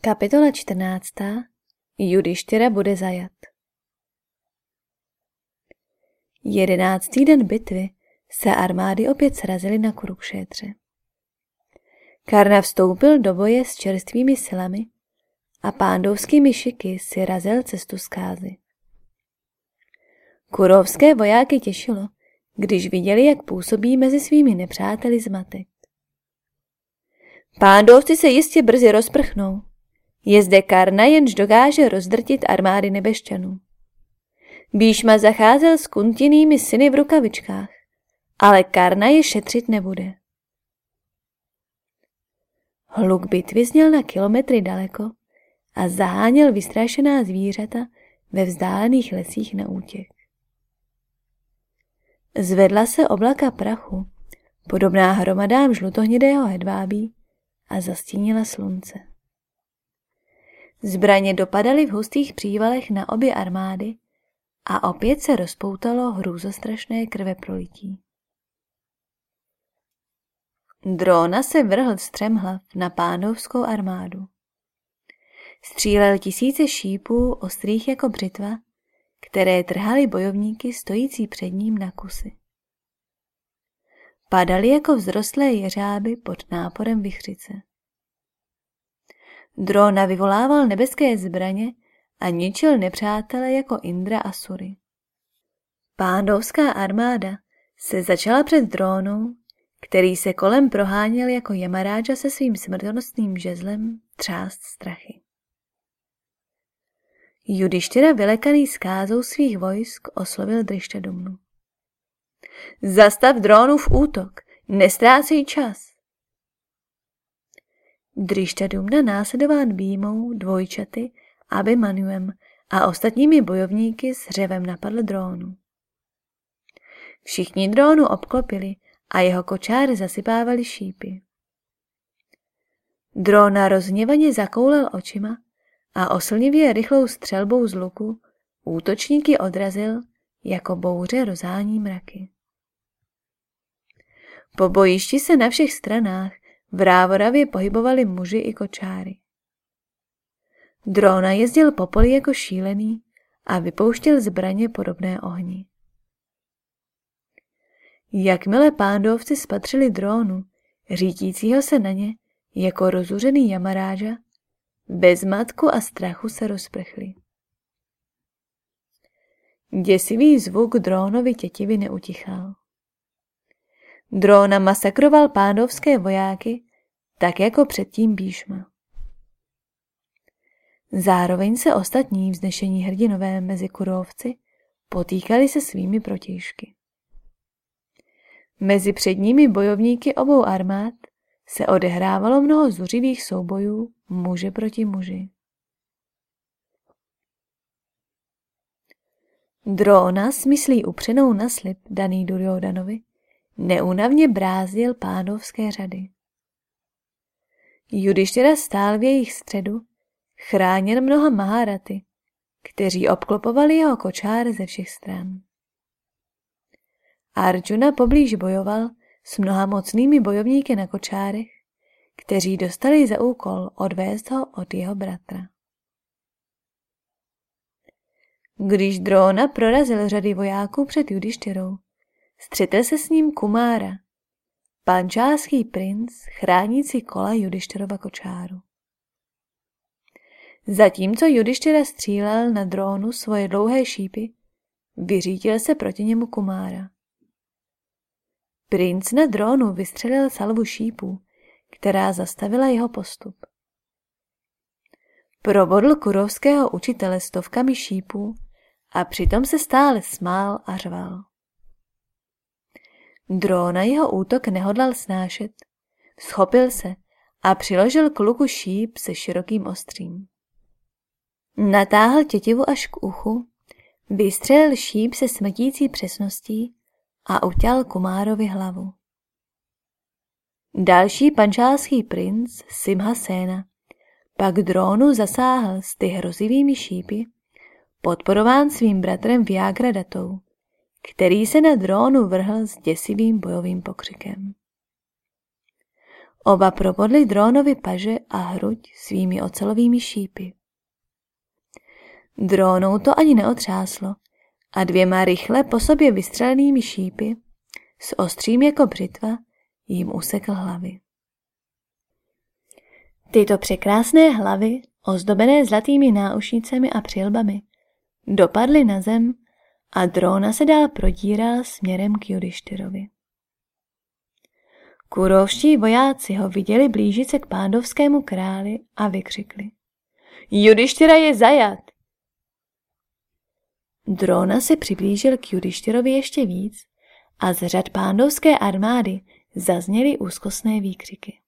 Kapitola 14. Judištyra bude zajat. Jedenáctý den bitvy se armády opět srazily na Kurukšétře. Karna vstoupil do boje s čerstvými silami a pándovskými šiky si razil cestu zkázy. Kurovské vojáky těšilo, když viděli, jak působí mezi svými nepřáteli zmatek. Pándovci se jistě brzy rozprchnou, je zde Karna, jenž dokáže rozdrtit armády nebešťanů. Bíšma zacházel s kuntinými syny v rukavičkách, ale Karna je šetřit nebude. Hluk bitvy zněl na kilometry daleko a zaháněl vystrašená zvířata ve vzdálených lesích na útěk. Zvedla se oblaka prachu, podobná hromadám žlutohnědého hedvábí a zastínila slunce. Zbraně dopadaly v hustých přívalech na obě armády a opět se rozpoutalo hrůzostrašné krve prolití. Drona se vrhl střemhlav na pánovskou armádu. Střílel tisíce šípů ostrých jako břitva, které trhaly bojovníky stojící před ním na kusy. Padaly jako vzrostlé jeřáby pod náporem vychřice. Drona vyvolával nebeské zbraně a ničil nepřátele jako Indra a Sury. Pándovská armáda se začala před drónou, který se kolem proháněl jako Yamaráža se svým smrtonostným žezlem třást strachy. Judištěra vylekaný skázou svých vojsk oslovil Drištadumnu. Zastav drónův útok, nestrácej čas. Drištadumna následován býmou, dvojčaty, Abimanuem a ostatními bojovníky s hřevem napadl drónu. Všichni drónu obklopili a jeho kočáry zasypávali šípy. Dróna rozněvaně zakoulel očima a oslnivě rychlou střelbou z luku útočníky odrazil, jako bouře rozhání mraky. Po bojišti se na všech stranách v Rávoravě pohybovali muži i kočáry. Drona jezdil po poli jako šílený a vypouštěl zbraně podobné ohni. Jakmile pándovci spatřili drónu, řítícího se na ně jako rozuřený jamaráža, bez matku a strachu se rozprchli. Děsivý zvuk drónovi tětivy neutichal. Dróna masakroval pándovské vojáky, tak jako předtím Bíšma. Zároveň se ostatní vznešení hrdinové mezi kurovci potýkali se svými protějšky. Mezi předními bojovníky obou armád se odehrávalo mnoho zuřivých soubojů muže proti muži. Drona s myslí upřenou na slib daný Duryodanovi neúnavně brázdil pánovské řady. Judištěra stál v jejich středu, chráněn mnoha maharaty, kteří obklopovali jeho kočár ze všech stran. Arjuna poblíž bojoval s mnoha mocnými bojovníky na kočárech, kteří dostali za úkol odvést ho od jeho bratra. Když Drona prorazil řady vojáků před Judištyrou, střetl se s ním Kumára, pančáský princ chránící kola Judištyrova kočáru. Zatímco Judištěra střílel na drónu svoje dlouhé šípy, vyřítil se proti němu Kumára. Princ na drónu vystřelil salvu šípů, která zastavila jeho postup. Probodl kurovského učitele stovkami šípů a přitom se stále smál a řval. Dróna jeho útok nehodlal snášet, schopil se a přiložil k luku šíp se širokým ostřím. Natáhl tětivu až k uchu, vystřelil šíp se smrtící přesností a utěl Kumárovi hlavu. Další pančálský princ Simha Sena pak drónu zasáhl s ty hrozivými šípy, podporován svým bratrem Datou, který se na drónu vrhl s děsivým bojovým pokřikem. Oba probodli drónovi paže a hruď svými ocelovými šípy. Drónou to ani neotřáslo a dvěma rychle po sobě vystřelenými šípy s ostrým jako břitva jim usekl hlavy. Tyto překrásné hlavy, ozdobené zlatými náušnicemi a přilbami, dopadly na zem a dróna se dál prodíral směrem k Judištyrovi. Kurovští vojáci ho viděli blížit se k pándovskému králi a vykřikli. Judištyra je zajat! Drona se přiblížil k Judištyrovi ještě víc a z řad pándovské armády zazněly úzkostné výkřiky.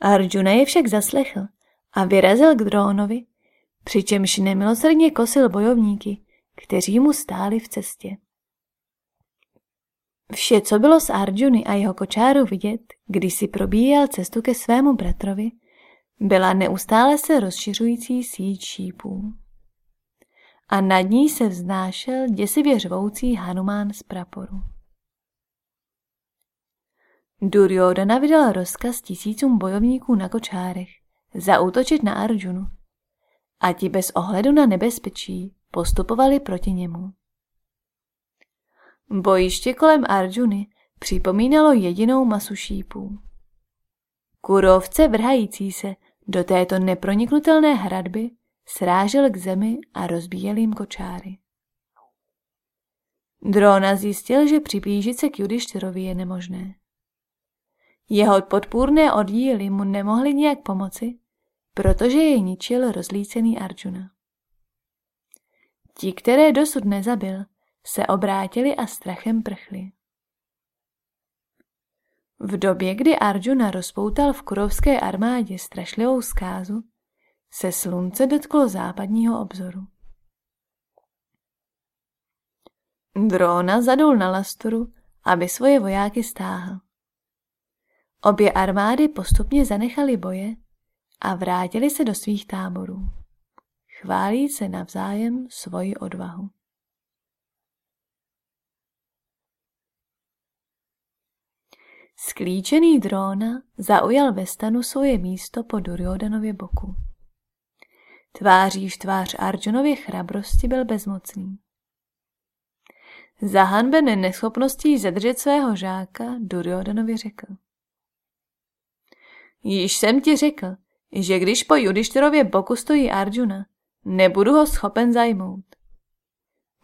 Arjuna je však zaslechl a vyrazil k drónovi, přičemž nemilosrdně kosil bojovníky, kteří mu stáli v cestě. Vše, co bylo z Arjuny a jeho kočáru vidět, když si probíjel cestu ke svému bratrovi, byla neustále se rozšiřující síť šípů. A nad ní se vznášel děsivě řvoucí Hanumán z praporu. Duryodhana vydal rozkaz tisícům bojovníků na kočárech zaútočit na Arjunu a ti bez ohledu na nebezpečí postupovali proti němu. Bojiště kolem Arjuny připomínalo jedinou masu šípů. Kurovce vrhající se do této neproniknutelné hradby srážel k zemi a rozbíjel jim kočáry. Drona zjistil, že přiblížit se k Judištyrovi je nemožné. Jeho podpůrné oddíly mu nemohly nijak pomoci, protože jej ničil rozlícený Arjuna. Ti, které dosud nezabil, se obrátili a strachem prchli. V době, kdy Arjuna rozpoutal v kurovské armádě strašlivou zkázu, se slunce dotklo západního obzoru. Drona zadul na lasturu, aby svoje vojáky stáhl. Obě armády postupně zanechaly boje a vrátili se do svých táborů. Chválí se navzájem svoji odvahu. Sklíčený dróna zaujal ve stanu svoje místo po Duryodanově boku. Tváří v tvář Arjunově chrabrosti byl bezmocný. Zahanben neschopností zadržet svého žáka Duryodanovi řekl. Již jsem ti řekl, že když po Judištyrově boku stojí Arjuna, nebudu ho schopen zajmout.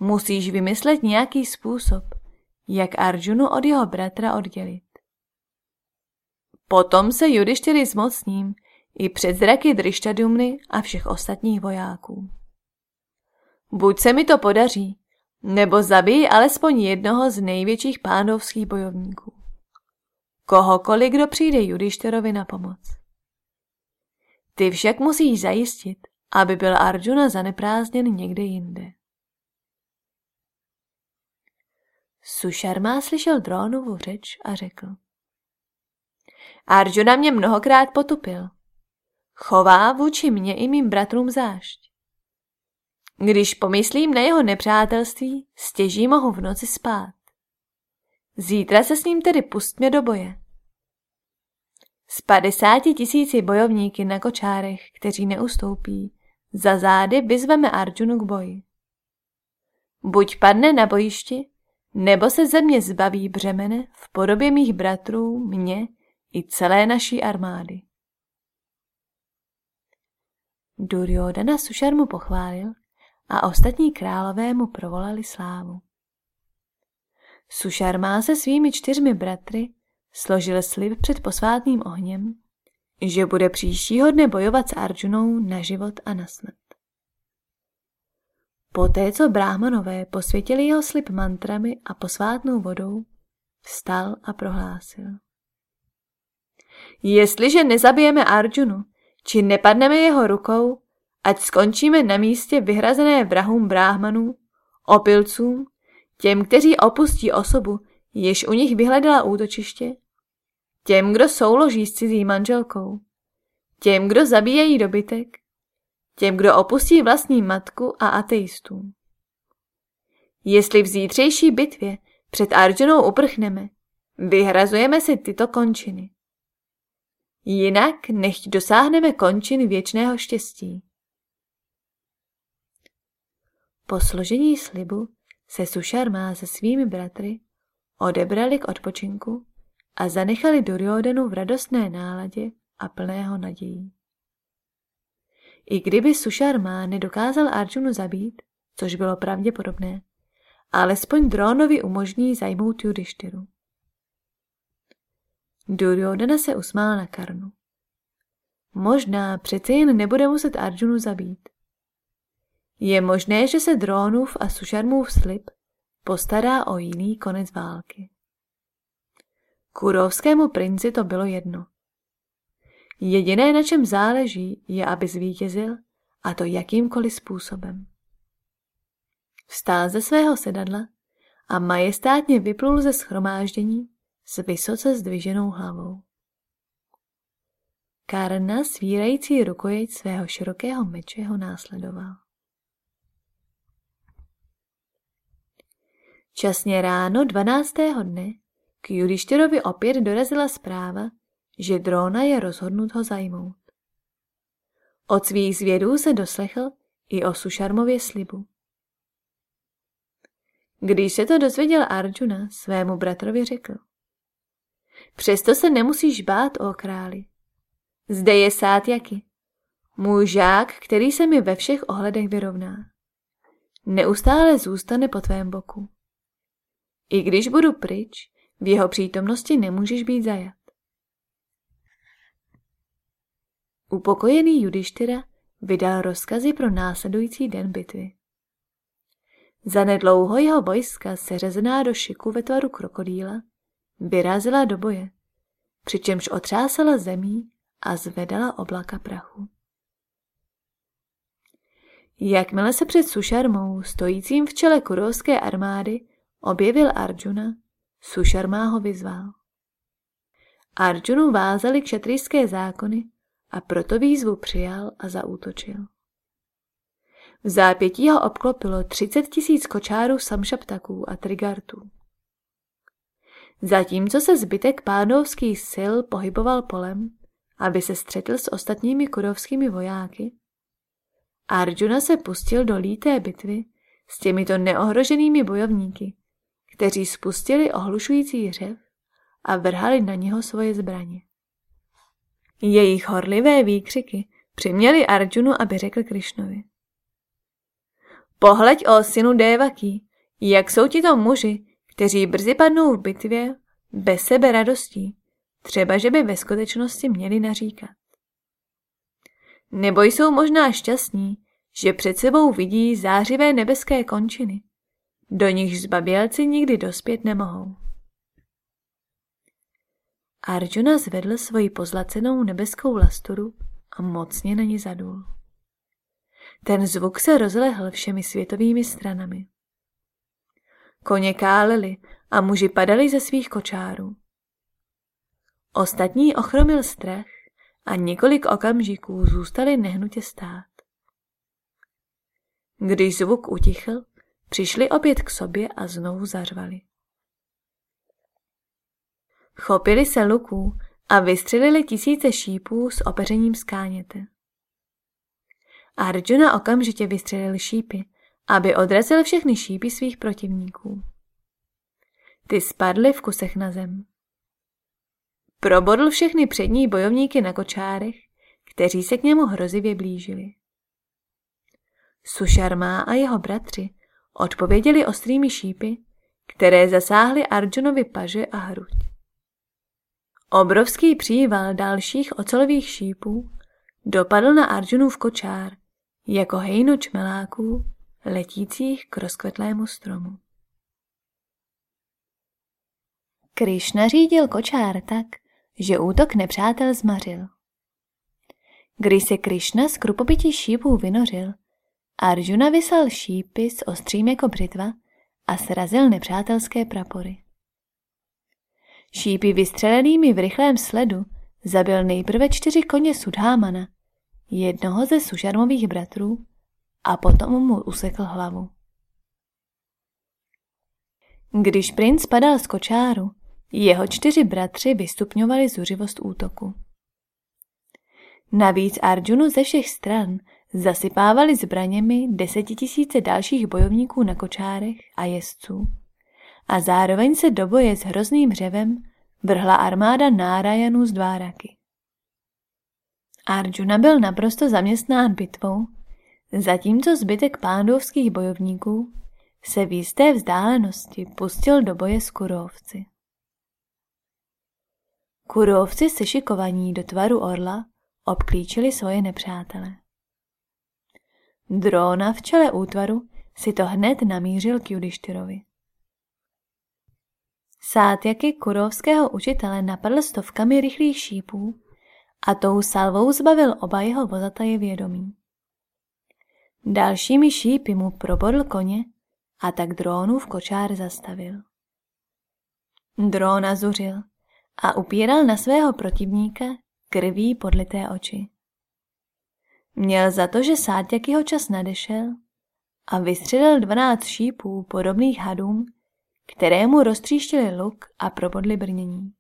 Musíš vymyslet nějaký způsob, jak Arjunu od jeho bratra oddělit. Potom se Judištyry zmocním i před zraky Drištadumny a všech ostatních vojáků. Buď se mi to podaří, nebo zabij alespoň jednoho z největších pánovských bojovníků. Kohokoliv, kdo přijde Judišterovi na pomoc. Ty však musíš zajistit, aby byl Arjuna zaneprázdněn někde jinde. Sušarma slyšel drónovu řeč a řekl. Arjuna mě mnohokrát potupil. Chová vůči mně i mým bratrům zášť. Když pomyslím na jeho nepřátelství, stěží mohu v noci spát. Zítra se s ním tedy pustmě do boje. S padesáti tisíci bojovníky na kočárech, kteří neustoupí, za zády vyzveme Arjunu k boji. Buď padne na bojišti, nebo se země zbaví břemene v podobě mých bratrů, mě i celé naší armády. Duryodhana Sušarmu pochválil a ostatní králové mu provolali slávu. Sušarma se svými čtyřmi bratry složil slib před posvátným ohněm, že bude příštího dne bojovat s Arjunou na život a na smrt. Poté, co bráhmanové posvětili jeho slib mantrami a posvátnou vodou, vstal a prohlásil. Jestliže nezabijeme Arjunu, či nepadneme jeho rukou, ať skončíme na místě vyhrazené vrahům bráhmanů, opilcům, těm, kteří opustí osobu, jež u nich vyhledala útočiště, těm, kdo souloží s cizí manželkou, těm, kdo zabíjejí dobytek, těm, kdo opustí vlastní matku a ateistům. Jestli v zítřejší bitvě před Arjunou uprchneme, vyhrazujeme si tyto končiny. Jinak nechť dosáhneme končin věčného štěstí. Po složení slibu se Sušarma se svými bratry odebrali k odpočinku a zanechali Duryodenu v radostné náladě a plného nadějí. I kdyby Sušarma nedokázal Arjunu zabít, což bylo pravděpodobné, alespoň Drónovi umožní zajmout Judištyru. Duryodhana se usmál na Karnu. Možná přece jen nebude muset Arjunu zabít. Je možné, že se Drónův a Sušarmův slib postará o jiný konec války. Kurovskému princi to bylo jedno. Jediné, na čem záleží, je, aby zvítězil, a to jakýmkoliv způsobem. Vstál ze svého sedadla a majestátně vyplul ze schromáždění s vysoce zdviženou hlavou. Karna svírající rukojeť svého širokého meče ho následoval. Časně ráno 12. dne k Judištěrovi opět dorazila zpráva, že Drona je rozhodnut ho zajmout. Od svých zvědů se doslechl i o Sušarmově slibu. Když se to dozvěděl Arjuna, svému bratrovi řekl. Přesto se nemusíš bát, o králi. Zde je Sátjaky, můj žák, který se mi ve všech ohledech vyrovná. Neustále zůstane po tvém boku. I když budu pryč, v jeho přítomnosti nemůžeš být zajat. Upokojený Judištyra vydal rozkazy pro následující den bitvy. Zanedlouho jeho vojska, seřezená do šiku ve tvaru krokodýla, vyrazila do boje, přičemž otřásala zemí a zvedala oblaka prachu. Jakmile se před Sušarmou, stojícím v čele kurovské armády, objevil Arjuna, Sušarmá ho vyzval. Arjunu vázali kšetrijské zákony a proto výzvu přijal a zaútočil. V zápětí ho obklopilo 30 tisíc kočárů samšaptaků a trigartů. Zatímco se zbytek pánovských sil pohyboval polem, aby se střetl s ostatními kurovskými vojáky, Arjuna se pustil do líté bitvy s těmito neohroženými bojovníky, kteří spustili ohlušující řev a vrhali na něho svoje zbraně. Jejich horlivé výkřiky přiměli Arjunu, aby řekl Krišnovi. Pohleď o synu Dévaky, jak jsou ti to muži, kteří brzy padnou v bitvě bez sebe radostí, třeba že by ve skutečnosti měli naříkat. Nebo jsou možná šťastní, že před sebou vidí zářivé nebeské končiny, do nichž zbabělci nikdy dospět nemohou. Arjuna zvedl svoji pozlacenou nebeskou lasturu a mocně na ní zadul. Ten zvuk se rozlehl všemi světovými stranami. Koně káleli a muži padali ze svých kočárů. Ostatní ochromil strach a několik okamžiků zůstali nehnutě stát. Když zvuk utichl, přišli opět k sobě a znovu zařvali. Chopili se luků a vystřelili tisíce šípů s opeřením skáněte. Arjuna okamžitě vystřelil šípy, aby odrazil všechny šípy svých protivníků. Ty spadly v kusech na zem. Probodl všechny přední bojovníky na kočárech, kteří se k němu hrozivě blížili. Sušarma a jeho bratři odpověděli ostrými šípy, které zasáhly Arjunovi paže a hruď. Obrovský příval dalších ocelových šípů dopadl na Arjunův kočár jako hejno čmeláků letících k rozkvetlému stromu. Krišna řídil kočár tak, že útok nepřátel zmařil. Když se Krišna z krupopití šípů vynořil, Arjuna vysel šípy s ostřím jako břitva a srazil nepřátelské prapory. Šípy vystřelenými v rychlém sledu zabil nejprve čtyři koně Sudhámana, jednoho ze Sušarmových bratrů, a potom mu usekl hlavu. Když princ padal z kočáru, jeho čtyři bratři vystupňovali zuřivost útoku. Navíc Arjunu ze všech stran zasypávali zbraněmi desetitisíce dalších bojovníků na kočárech a jezdců. A zároveň se do boje s hrozným řevem vrhla armáda Nárajanů z Dváraky. Arjuna byl naprosto zaměstnán bitvou, zatímco zbytek pándovských bojovníků se v jisté vzdálenosti pustil do boje s kurovci. Kurovci sešikovaní do tvaru orla obklíčili svoje nepřátele. Drona v čele útvaru si to hned namířil k Judištyrovi. Sátjaky kurovského učitele napadl stovkami rychlých šípů a tou salvou zbavil oba jeho vozataje vědomí. Dalšími šípy mu probodl koně a tak v kočár zastavil. Dróna zuřil a upíral na svého protivníka krví podlité oči. Měl za to, že jeho čas nadešel a vystřelil dvanáct šípů podobných hadům, které mu roztříštili luk a probodli brnění.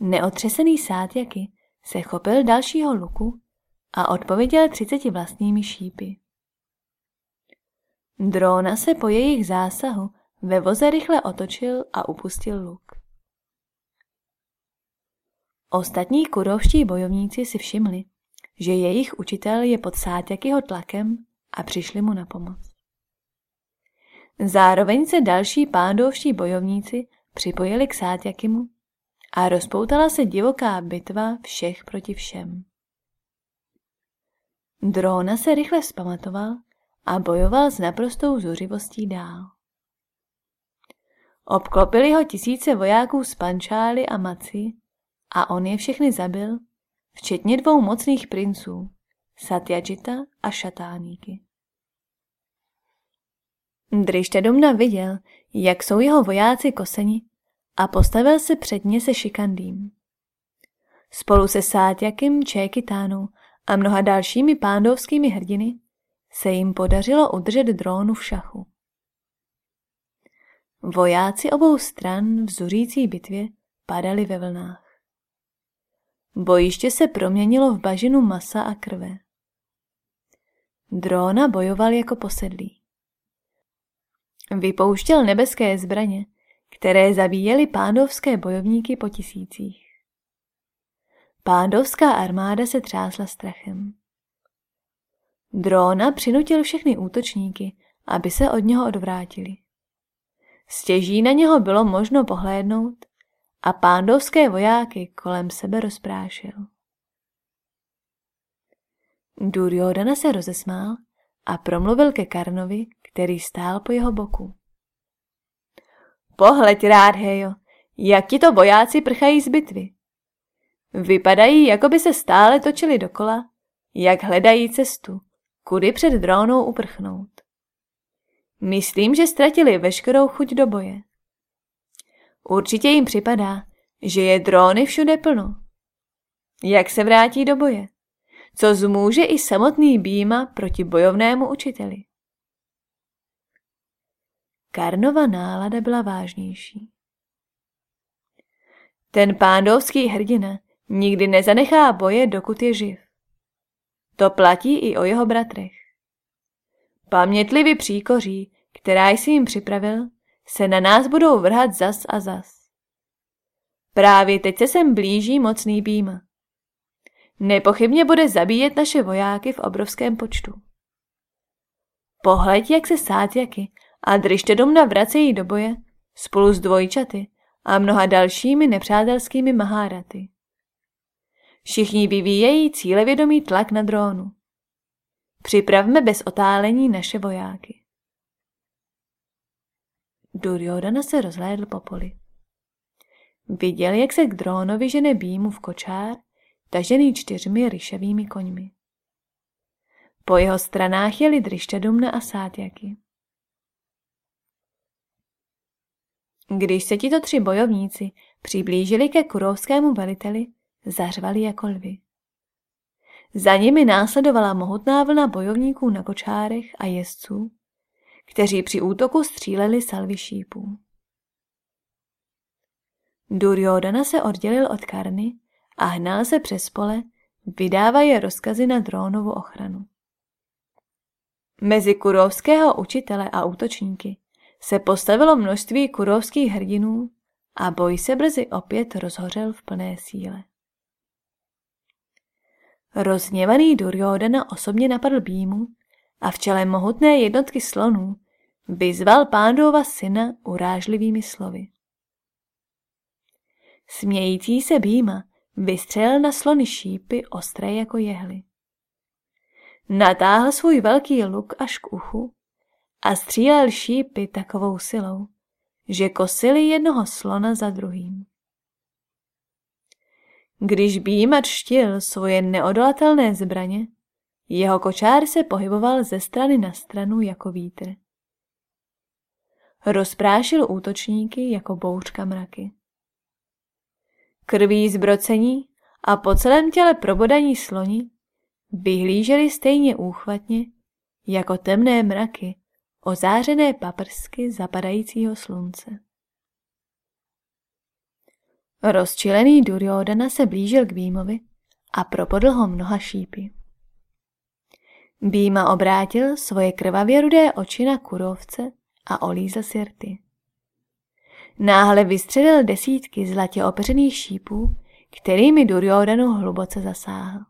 Neotřesený Sátjaky se chopil dalšího luku a odpověděl třiceti vlastními šípy. Dróna se po jejich zásahu ve voze rychle otočil a upustil luk. Ostatní kurovští bojovníci si všimli, že jejich učitel je pod Sátjakyho tlakem a přišli mu na pomoc. Zároveň se další pándovští bojovníci připojili k Sátjakimu a rozpoutala se divoká bitva všech proti všem. Drona se rychle vzpamatoval a bojoval s naprostou zuřivostí dál. Obklopili ho tisíce vojáků z Pančály a Maci a on je všechny zabil, včetně dvou mocných princů, Satyajita a Šatáníky. Drištedumna viděl, jak jsou jeho vojáci koseni a postavil se před ně se šikandým. Spolu se Sátjakem Čékytánou a mnoha dalšími pándovskými hrdiny se jim podařilo udržet drónu v šachu. Vojáci obou stran v zuřící bitvě padali ve vlnách. Bojiště se proměnilo v bažinu masa a krve. Dróna bojoval jako posedlý. Vypouštěl nebeské zbraně, které zabíjely pándovské bojovníky po tisících. Pándovská armáda se třásla strachem. Dróna přinutil všechny útočníky, aby se od něho odvrátili. Stěží na něho bylo možno pohlédnout a pándovské vojáky kolem sebe rozprášil. Duryodhana se rozesmál a promluvil ke Karnovi, který stál po jeho boku. Pohleď, Rádhejo, jak ti to vojáci prchají z bitvy. Vypadají, jako by se stále točili dokola, jak hledají cestu, kudy před drónou uprchnout. Myslím, že ztratili veškerou chuť do boje. Určitě jim připadá, že je dróny všude plno. Jak se vrátí do boje? Co zmůže i samotný Býma proti bojovnému učiteli? Karnova nálada byla vážnější. Ten pándovský hrdina nikdy nezanechá boje, dokud je živ. To platí i o jeho bratrech. Pamětlivi příkoří, která jsi jim připravil, se na nás budou vrhat zas a zas. Právě teď se sem blíží mocný býma. Nepochybně bude zabíjet naše vojáky v obrovském počtu. Pohleď, jak se Sátjaky a Drištedomna vracejí do boje spolu s dvojčaty a mnoha dalšími nepřátelskými maháraty. Všichni vyvíjejí cílevědomý tlak na drónu. Připravme bez otálení naše vojáky. Duryodhana se rozhlédl po poli. Viděl, jak se k drónovi žene býmu v kočár, tažený čtyřmi ryšavými koňmi. Po jeho stranách jeli Drištadumna a Sátjaky. Když se tito tři bojovníci přiblížili ke kurovskému veliteli, zařvali jako lvy. Za nimi následovala mohutná vlna bojovníků na kočárech a jezdců, kteří při útoku stříleli salvy šípů. Duryodhana se oddělil od Karny a hnal se přes pole, vydávají rozkazy na drónovu ochranu. Mezi kurovského učitele a útočníky se postavilo množství kurovských hrdinů a boj se brzy opět rozhořel v plné síle. Rozněvaný Duryodhana osobně napadl Bímu a v čele mohutné jednotky slonů vyzval pándova syna urážlivými slovy. Smějící se Býma vystřelil na slony šípy ostré jako jehly. Natáhl svůj velký luk až k uchu a střílel šípy takovou silou, že kosili jednoho slona za druhým. Když Býma čtil svoje neodolatelné zbraně, jeho kočár se pohyboval ze strany na stranu jako vítr. Rozprášil útočníky jako bouřka mraky. Krví zbrocení a po celém těle probodaní sloni vyhlíželi stejně úchvatně jako temné mraky ozářené paprsky zapadajícího slunce. Rozčilený Duryodhana se blížil k Bímovi a propodl ho mnoha šípy. Býma obrátil svoje krvavě rudé oči na kurovce a olízl si rty. Náhle vystřelil desítky zlatě opeřených šípů, kterými Duryodhanu hluboce zasáhl.